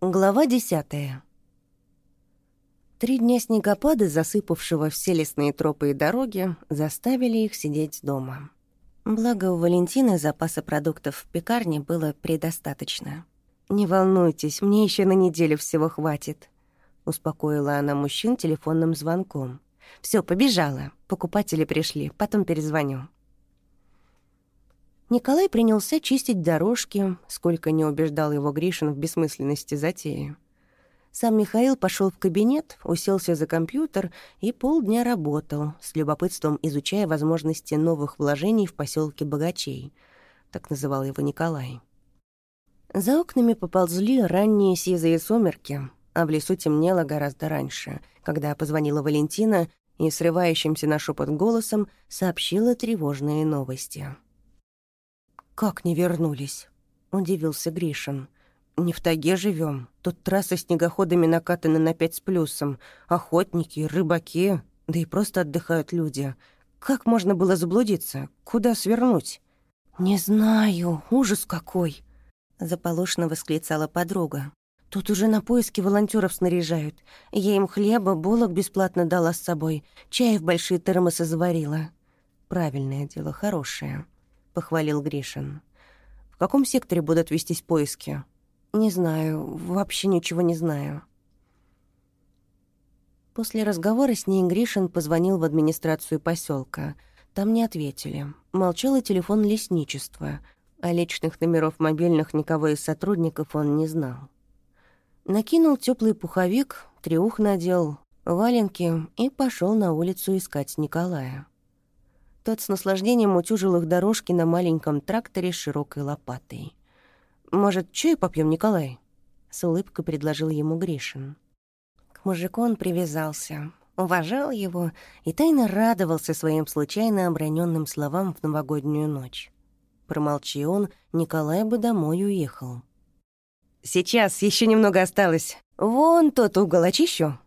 Глава десятая. Три дня снегопада, засыпавшего все лесные тропы и дороги, заставили их сидеть дома. Благо, у Валентины запаса продуктов в пекарне было предостаточно. «Не волнуйтесь, мне еще на неделю всего хватит», — успокоила она мужчин телефонным звонком. Все, побежала. Покупатели пришли, потом перезвоню». Николай принялся чистить дорожки, сколько не убеждал его Гришин в бессмысленности затеи. Сам Михаил пошел в кабинет, уселся за компьютер и полдня работал, с любопытством изучая возможности новых вложений в поселке Богачей. Так называл его Николай. За окнами поползли ранние сизые сумерки, а в лесу темнело гораздо раньше, когда позвонила Валентина и срывающимся на шепот голосом сообщила тревожные новости. «Как не вернулись?» — удивился Гришин. «Не в таге живем. Тут трассы снегоходами накатаны на пять с плюсом. Охотники, рыбаки, да и просто отдыхают люди. Как можно было заблудиться? Куда свернуть?» «Не знаю. Ужас какой!» — заполошно восклицала подруга. «Тут уже на поиски волонтеров снаряжают. Я им хлеба, булок бесплатно дала с собой, чай в большие термосы заварила». «Правильное дело, хорошее», — похвалил Гришин. «В каком секторе будут вестись поиски?» «Не знаю, вообще ничего не знаю». После разговора с ней Гришин позвонил в администрацию поселка. Там не ответили. Молчал и телефон лесничества. а личных номеров мобильных никого из сотрудников он не знал. Накинул теплый пуховик, треух надел, валенки и пошел на улицу искать Николая. Тот с наслаждением утюжил их дорожки на маленьком тракторе с широкой лопатой. «Может, чай попьем, Николай?» — с улыбкой предложил ему Гришин. К мужику он привязался, уважал его и тайно радовался своим случайно оброненным словам в новогоднюю ночь. Промолчи он, Николай бы домой уехал. «Сейчас, еще немного осталось. Вон тот угол очищу!»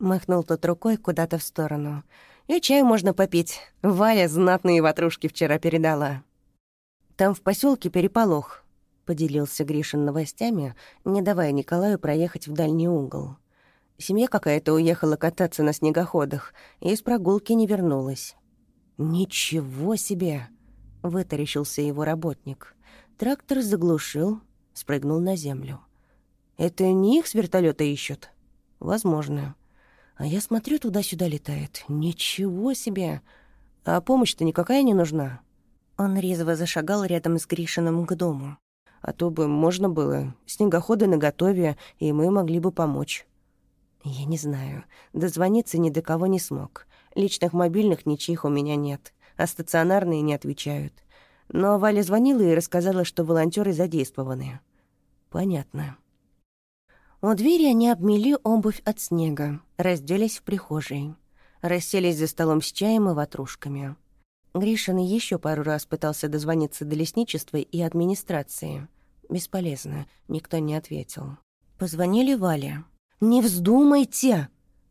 Махнул тот рукой куда-то в сторону — и чаю можно попить. Валя знатные ватрушки вчера передала. Там в поселке переполох, поделился Гришин новостями, не давая Николаю проехать в дальний угол. Семья какая-то уехала кататься на снегоходах и из прогулки не вернулась. «Ничего себе!» — вытаращился его работник. Трактор заглушил, спрыгнул на землю. «Это не их с вертолета ищут?» «Возможно. А я смотрю, туда-сюда летает. Ничего себе! А помощь-то никакая не нужна. Он резво зашагал рядом с Гришиным к дому. А то бы можно было. Снегоходы наготове, и мы могли бы помочь. Я не знаю. Дозвониться ни до кого не смог. Личных мобильных ничьих у меня нет, а стационарные не отвечают. Но Валя звонила и рассказала, что волонтеры задействованы. Понятно. У двери они обмели обувь от снега, разделись в прихожей. Расселись за столом с чаем и ватрушками. Гришин еще пару раз пытался дозвониться до лесничества и администрации. Бесполезно, никто не ответил. Позвонили Вале. «Не вздумайте!»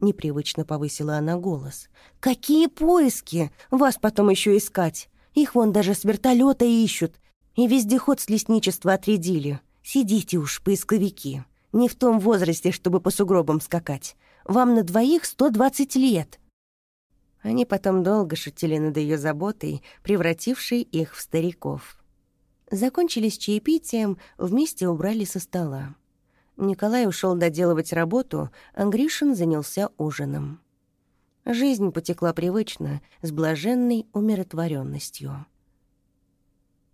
Непривычно повысила она голос. «Какие поиски! Вас потом еще искать! Их вон даже с вертолета ищут! И вездеход с лесничества отрядили! Сидите уж, поисковики!» Не в том возрасте, чтобы по сугробам скакать. Вам на двоих сто двадцать лет». Они потом долго шутили над ее заботой, превратившей их в стариков. Закончились чаепитием, вместе убрали со стола. Николай ушел доделывать работу, а Гришин занялся ужином. Жизнь потекла привычно, с блаженной умиротворенностью.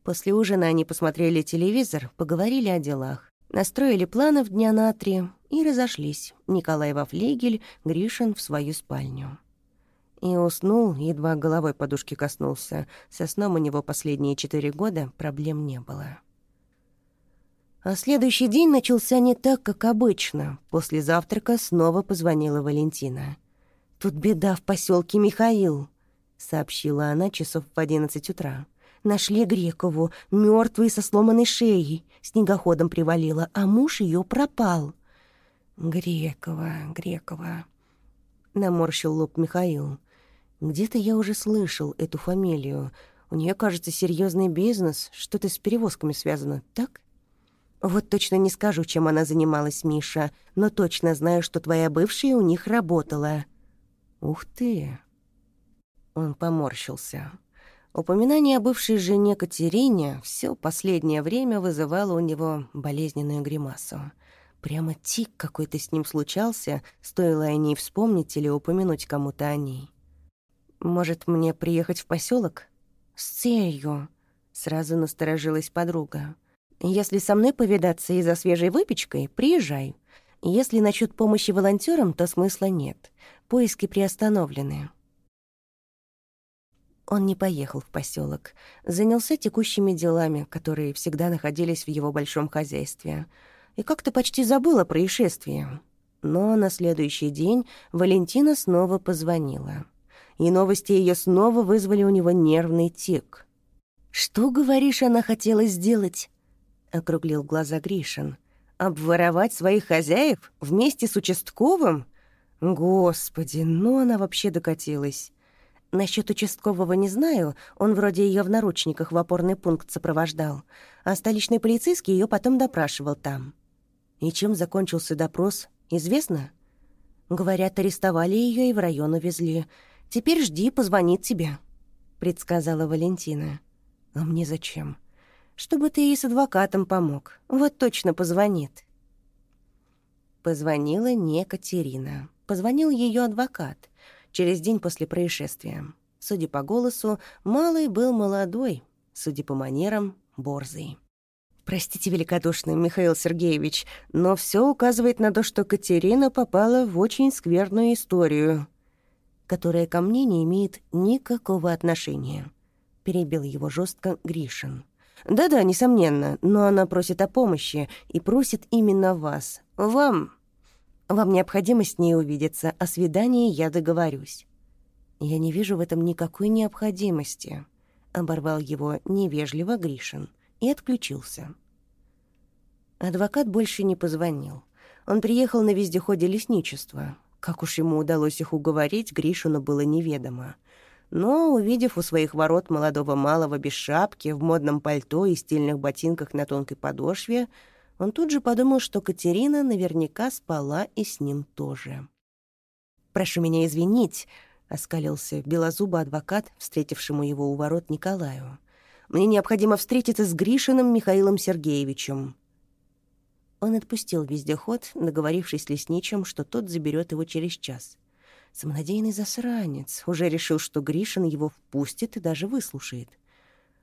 После ужина они посмотрели телевизор, поговорили о делах. Настроили планов дня на три и разошлись. Николай во флигель, Гришин в свою спальню. И уснул, едва головой подушки коснулся. Со сном у него последние четыре года проблем не было. А следующий день начался не так, как обычно. После завтрака снова позвонила Валентина. «Тут беда в поселке Михаил», — сообщила она часов в одиннадцать утра. Нашли Грекову, мертвой со сломанной шеей. Снегоходом привалила, а муж ее пропал. Грекова, Грекова. Наморщил лоб Михаил. Где-то я уже слышал эту фамилию. У нее, кажется, серьезный бизнес, что-то с перевозками связано, так? Вот точно не скажу, чем она занималась, Миша, но точно знаю, что твоя бывшая у них работала». «Ух ты!» Он поморщился. Упоминание о бывшей жене Катерине все последнее время вызывало у него болезненную гримасу. Прямо тик какой-то с ним случался, стоило о ней вспомнить или упомянуть кому-то о ней. «Может, мне приехать в поселок? «С целью», — сразу насторожилась подруга. Если со мной повидаться и за свежей выпечкой, приезжай. Если насчет помощи волонтерам, то смысла нет. Поиски приостановлены. Он не поехал в поселок, занялся текущими делами, которые всегда находились в его большом хозяйстве, и как-то почти забыл о происшествии. Но на следующий день Валентина снова позвонила. И новости ее снова вызвали у него нервный тик. «Что, говоришь, она хотела сделать?» — округлил глаза Гришин. «Обворовать своих хозяев вместе с участковым? Господи, ну она вообще докатилась!» Насчет участкового не знаю, он вроде ее в наручниках в опорный пункт сопровождал, а столичный полицейский ее потом допрашивал там. И чем закончился допрос, известно? Говорят, арестовали ее и в район увезли. Теперь жди, позвонит тебе, предсказала Валентина. А мне зачем? чтобы ты ей с адвокатом помог. Вот точно позвонит». Позвонила не Катерина. Позвонил ее адвокат через день после происшествия. Судя по голосу, малый был молодой, судя по манерам, борзый. «Простите великодушный, Михаил Сергеевич, но все указывает на то, что Катерина попала в очень скверную историю, которая ко мне не имеет никакого отношения», — перебил его жестко Гришин. Да-да, несомненно, но она просит о помощи и просит именно вас. Вам... Вам необходимо с ней увидеться, о свидании я договорюсь. Я не вижу в этом никакой необходимости, оборвал его невежливо Гришин и отключился. Адвокат больше не позвонил. Он приехал на вездеходе лесничества. Как уж ему удалось их уговорить, Гришину было неведомо — но, увидев у своих ворот молодого малого без шапки, в модном пальто и стильных ботинках на тонкой подошве, он тут же подумал, что Катерина наверняка спала и с ним тоже. «Прошу меня извинить», — оскалился белозубый адвокат, встретившему его у ворот Николаю. «Мне необходимо встретиться с Гришиным Михаилом Сергеевичем». Он отпустил вездеход, договорившись с лесничим, что тот заберет его через час — Самонадеянный засранец. Уже решил, что Гришин его впустит и даже выслушает.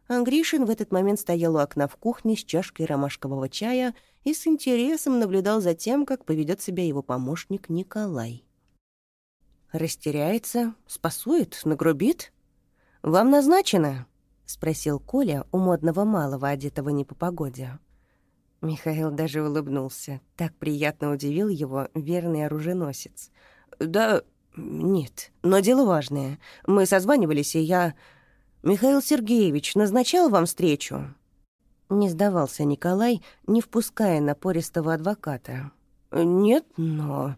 А Гришин в этот момент стоял у окна в кухне с чашкой ромашкового чая и с интересом наблюдал за тем, как поведет себя его помощник Николай. «Растеряется, спасует, нагрубит? Вам назначено?» — спросил Коля у модного малого, одетого не по погоде. Михаил даже улыбнулся. Так приятно удивил его верный оруженосец. «Да «Нет, но дело важное. Мы созванивались, и я... Михаил Сергеевич назначал вам встречу?» Не сдавался Николай, не впуская напористого адвоката. «Нет, но...»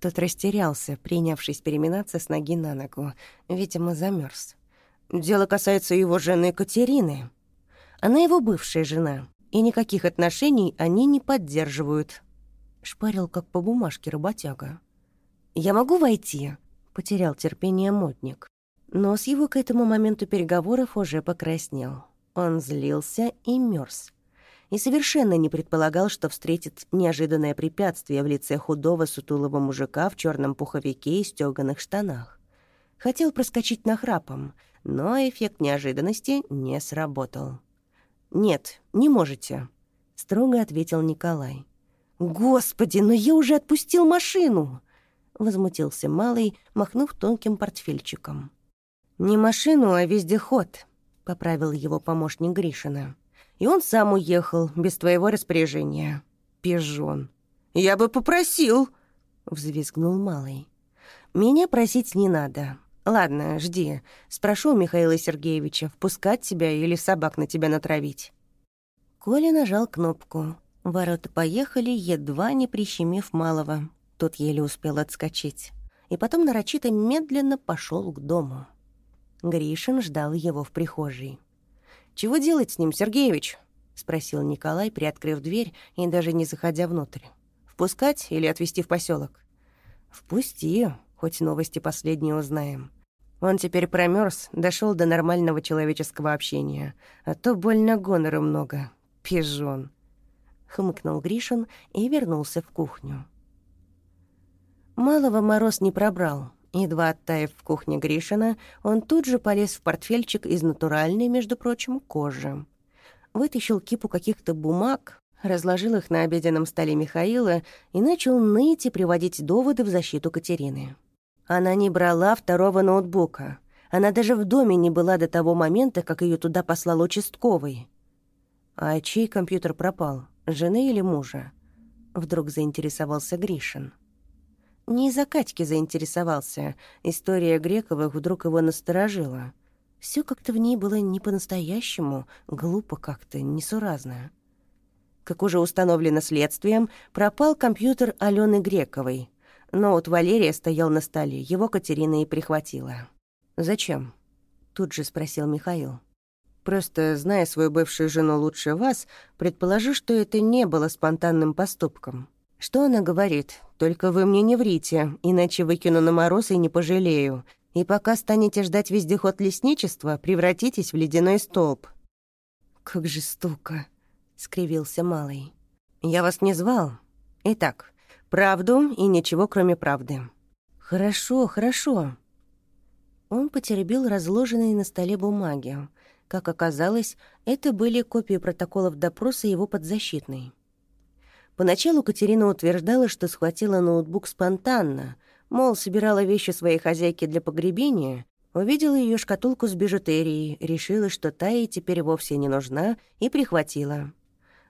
Тот растерялся, принявшись переминаться с ноги на ногу. Видимо, замерз. «Дело касается его жены Катерины. Она его бывшая жена, и никаких отношений они не поддерживают». Шпарил, как по бумажке, работяга. «Я могу войти?» — потерял терпение модник. Но с его к этому моменту переговоров уже покраснел. Он злился и мерз. И совершенно не предполагал, что встретит неожиданное препятствие в лице худого сутулого мужика в черном пуховике и стёганых штанах. Хотел проскочить нахрапом, но эффект неожиданности не сработал. «Нет, не можете», — строго ответил Николай. «Господи, но я уже отпустил машину!» возмутился малый, махнув тонким портфельчиком. «Не машину, а вездеход», — поправил его помощник Гришина. «И он сам уехал, без твоего распоряжения. Пижон». «Я бы попросил», — взвизгнул малый. «Меня просить не надо. Ладно, жди. Спрошу у Михаила Сергеевича, впускать тебя или собак на тебя натравить». Коля нажал кнопку. Ворота поехали, едва не прищемив малого. Тот еле успел отскочить. И потом нарочито медленно пошел к дому. Гришин ждал его в прихожей. «Чего делать с ним, Сергеевич?» — спросил Николай, приоткрыв дверь и даже не заходя внутрь. «Впускать или отвезти в поселок? «Впусти, хоть новости последние узнаем. Он теперь промерз, дошел до нормального человеческого общения, а то больно гонора много. Пижон». Хмыкнул Гришин и вернулся в кухню. Малого мороз не пробрал. Едва оттаив в кухне Гришина, он тут же полез в портфельчик из натуральной, между прочим, кожи вытащил кипу каких-то бумаг, разложил их на обеденном столе Михаила и начал ныть и приводить доводы в защиту Катерины. Она не брала второго ноутбука. Она даже в доме не была до того момента, как ее туда послал участковый. А чей компьютер пропал, жены или мужа? Вдруг заинтересовался Гришин. Не из-за Катьки заинтересовался. История Грековых вдруг его насторожила. Все как-то в ней было не по-настоящему, глупо как-то, несуразно. Как уже установлено следствием, пропал компьютер Алены Грековой. Ноут Валерия стоял на столе, его Катерина и прихватила. «Зачем?» — тут же спросил Михаил. «Просто, зная свою бывшую жену лучше вас, предположу, что это не было спонтанным поступком. Что она говорит? Только вы мне не врите, иначе выкину на мороз и не пожалею. И пока станете ждать вездеход лесничества, превратитесь в ледяной столб». «Как жестоко», — скривился Малый. «Я вас не звал. Итак, правду и ничего, кроме правды». «Хорошо, хорошо». Он потеребил разложенные на столе бумаги. Как оказалось, это были копии протоколов допроса его подзащитной. Поначалу Катерина утверждала, что схватила ноутбук спонтанно — Мол, собирала вещи своей хозяйки для погребения, увидела ее шкатулку с бижутерией, решила, что та ей теперь вовсе не нужна, и прихватила.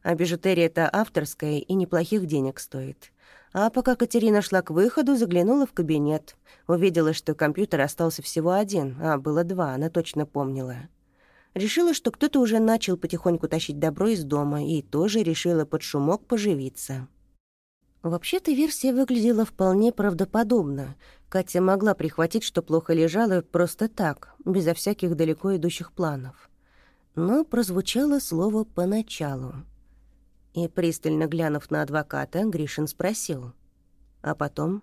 А бижутерия-то авторская и неплохих денег стоит. А пока Катерина шла к выходу, заглянула в кабинет. Увидела, что компьютер остался всего один, а было два, она точно помнила. Решила, что кто-то уже начал потихоньку тащить добро из дома, и тоже решила под шумок поживиться. Вообще-то версия выглядела вполне правдоподобно. Катя могла прихватить, что плохо лежало, просто так, безо всяких далеко идущих планов. Но прозвучало слово «поначалу». И, пристально глянув на адвоката, Гришин спросил. «А потом?»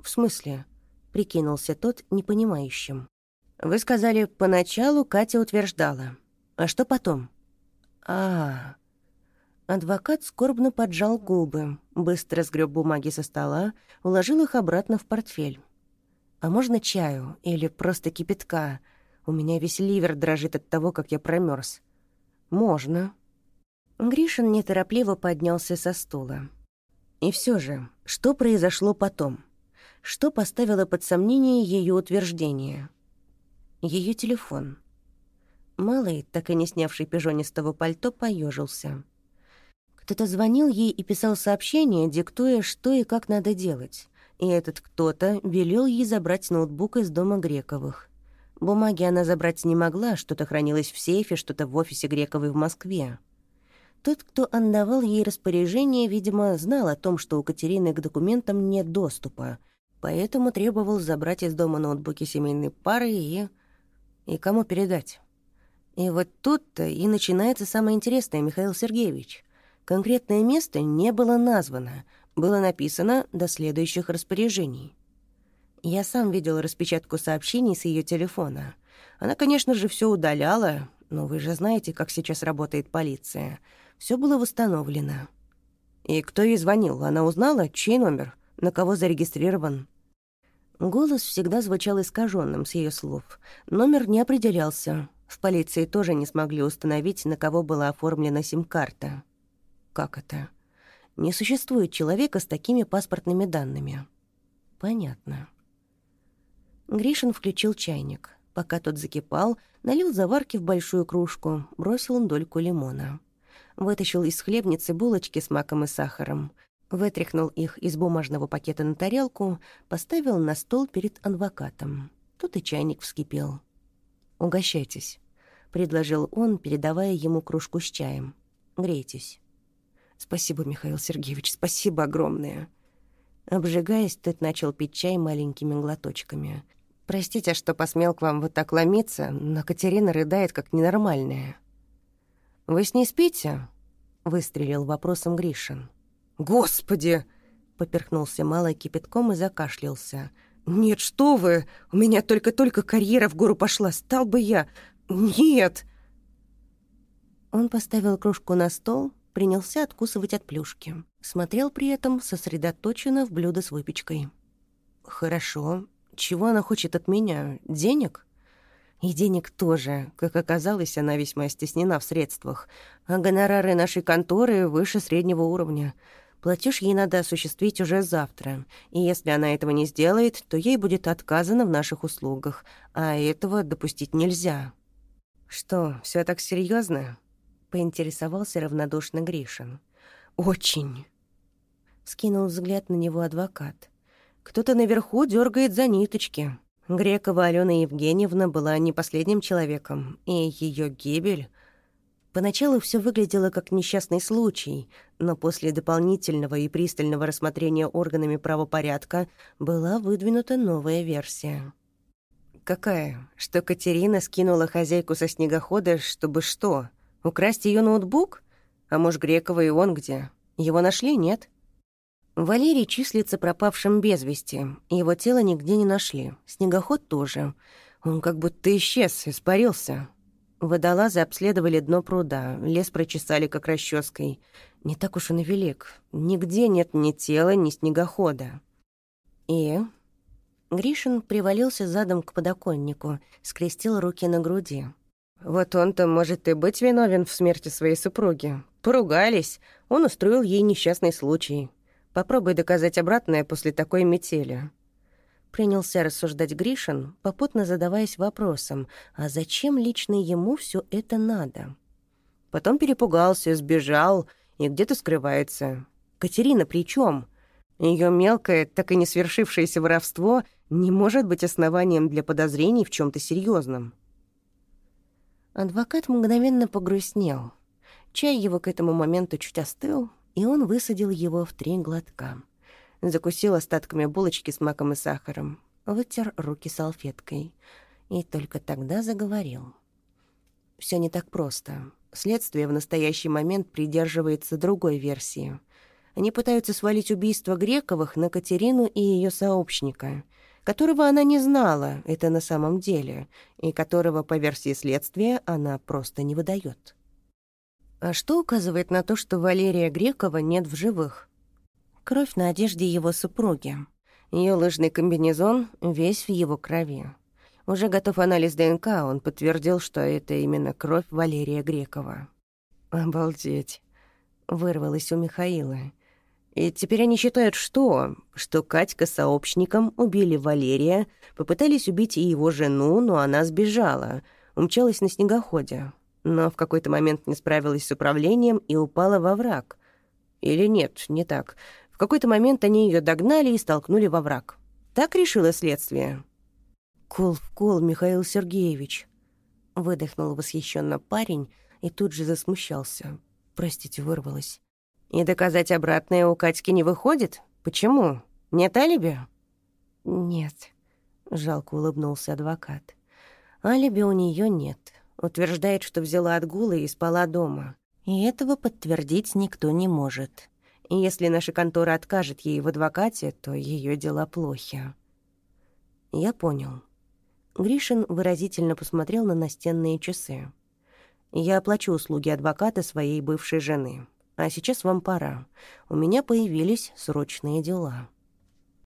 «В смысле?» — прикинулся тот непонимающим. «Вы сказали, поначалу Катя утверждала. А что потом?» «А, Адвокат скорбно поджал губы, быстро сгреб бумаги со стола, уложил их обратно в портфель. «А можно чаю? Или просто кипятка? У меня весь ливер дрожит от того, как я промерз. «Можно». Гришин неторопливо поднялся со стула. И все же, что произошло потом? Что поставило под сомнение ее утверждение? Ее телефон. Малый, так и не снявший пижонистого пальто, поежился. Кто-то звонил ей и писал сообщение, диктуя, что и как надо делать. И этот кто-то велел ей забрать ноутбук из дома Грековых. Бумаги она забрать не могла, что-то хранилось в сейфе, что-то в офисе Грековой в Москве. Тот, кто отдавал ей распоряжение, видимо, знал о том, что у Катерины к документам нет доступа, поэтому требовал забрать из дома ноутбуки семейной пары и... и кому передать. И вот тут-то и начинается самое интересное, Михаил Сергеевич. Конкретное место не было названо, было написано до следующих распоряжений. Я сам видел распечатку сообщений с ее телефона. Она, конечно же, все удаляла, но вы же знаете, как сейчас работает полиция. Все было восстановлено. И кто ей звонил? Она узнала, чей номер, на кого зарегистрирован. Голос всегда звучал искаженным с ее слов. Номер не определялся. В полиции тоже не смогли установить, на кого была оформлена сим-карта. Как это? Не существует человека с такими паспортными данными. Понятно. Гришин включил чайник. Пока тот закипал, налил заварки в большую кружку, бросил дольку лимона. Вытащил из хлебницы булочки с маком и сахаром, вытряхнул их из бумажного пакета на тарелку, поставил на стол перед адвокатом. Тут и чайник вскипел. «Угощайтесь», — предложил он, передавая ему кружку с чаем. «Грейтесь». «Спасибо, Михаил Сергеевич, спасибо огромное». Обжигаясь, тот начал пить чай маленькими глоточками. «Простите, что посмел к вам вот так ломиться, но Катерина рыдает как ненормальная». «Вы с ней спите?» — выстрелил вопросом Гришин. «Господи!» — поперхнулся малой кипятком и закашлялся. «Нет, что вы! У меня только-только карьера в гору пошла. Стал бы я... Нет!» Он поставил кружку на стол, принялся откусывать от плюшки. Смотрел при этом сосредоточенно в блюдо с выпечкой. «Хорошо. Чего она хочет от меня? Денег?» И денег тоже. Как оказалось, она весьма стеснена в средствах. А гонорары нашей конторы выше среднего уровня. Платеж ей надо осуществить уже завтра. И если она этого не сделает, то ей будет отказано в наших услугах. А этого допустить нельзя. «Что, все так серьезно? поинтересовался равнодушно Гришин. «Очень!» — скинул взгляд на него адвокат. «Кто-то наверху дергает за ниточки. Грекова Алена Евгеньевна была не последним человеком, и ее гибель... Поначалу все выглядело как несчастный случай, но после дополнительного и пристального рассмотрения органами правопорядка была выдвинута новая версия. «Какая? Что Катерина скинула хозяйку со снегохода, чтобы что? Украсть ее ноутбук? А муж Грекова и он где? Его нашли, нет?» Валерий числится пропавшим без вести. Его тело нигде не нашли. Снегоход тоже. Он как будто исчез, испарился. Водолазы обследовали дно пруда, лес прочесали как расческой. Не так уж он и велик. Нигде нет ни тела, ни снегохода. И... Гришин привалился задом к подоконнику, скрестил руки на груди. «Вот он-то может и быть виновен в смерти своей супруги. Поругались, он устроил ей несчастный случай. Попробуй доказать обратное после такой метели». Принялся рассуждать Гришин, попутно задаваясь вопросом, а зачем лично ему все это надо? Потом перепугался, сбежал и где-то скрывается. Катерина при чем? Ее мелкое, так и не свершившееся воровство не может быть основанием для подозрений в чем то серьезном. Адвокат мгновенно погрустнел. Чай его к этому моменту чуть остыл, и он высадил его в три глотка. Закусил остатками булочки с маком и сахаром, вытер руки салфеткой и только тогда заговорил. Все не так просто. Следствие в настоящий момент придерживается другой версии. Они пытаются свалить убийство Грековых на Катерину и ее сообщника, которого она не знала, это на самом деле, и которого, по версии следствия, она просто не выдает. А что указывает на то, что Валерия Грекова нет в живых? Кровь на одежде его супруги. Ее лыжный комбинезон весь в его крови. Уже готов анализ ДНК, он подтвердил, что это именно кровь Валерия Грекова. «Обалдеть!» — вырвалось у Михаила. «И теперь они считают, что? Что Катька с сообщником убили Валерия, попытались убить и его жену, но она сбежала, умчалась на снегоходе но в какой-то момент не справилась с управлением и упала во враг. Или нет, не так. Какой-то момент они ее догнали и столкнули во враг. Так решило следствие. «Кол в кол, Михаил Сергеевич», — выдохнул восхищенно парень и тут же засмущался. Простите, вырвалось. «И доказать обратное у Катьки не выходит? Почему? Нет алиби?» «Нет», — жалко улыбнулся адвокат. «Алиби у нее нет. Утверждает, что взяла отгулы и спала дома. И этого подтвердить никто не может. И если наша контора откажет ей в адвокате, то ее дела плохи. Я понял. Гришин выразительно посмотрел на настенные часы. «Я оплачу услуги адвоката своей бывшей жены. А сейчас вам пора. У меня появились срочные дела».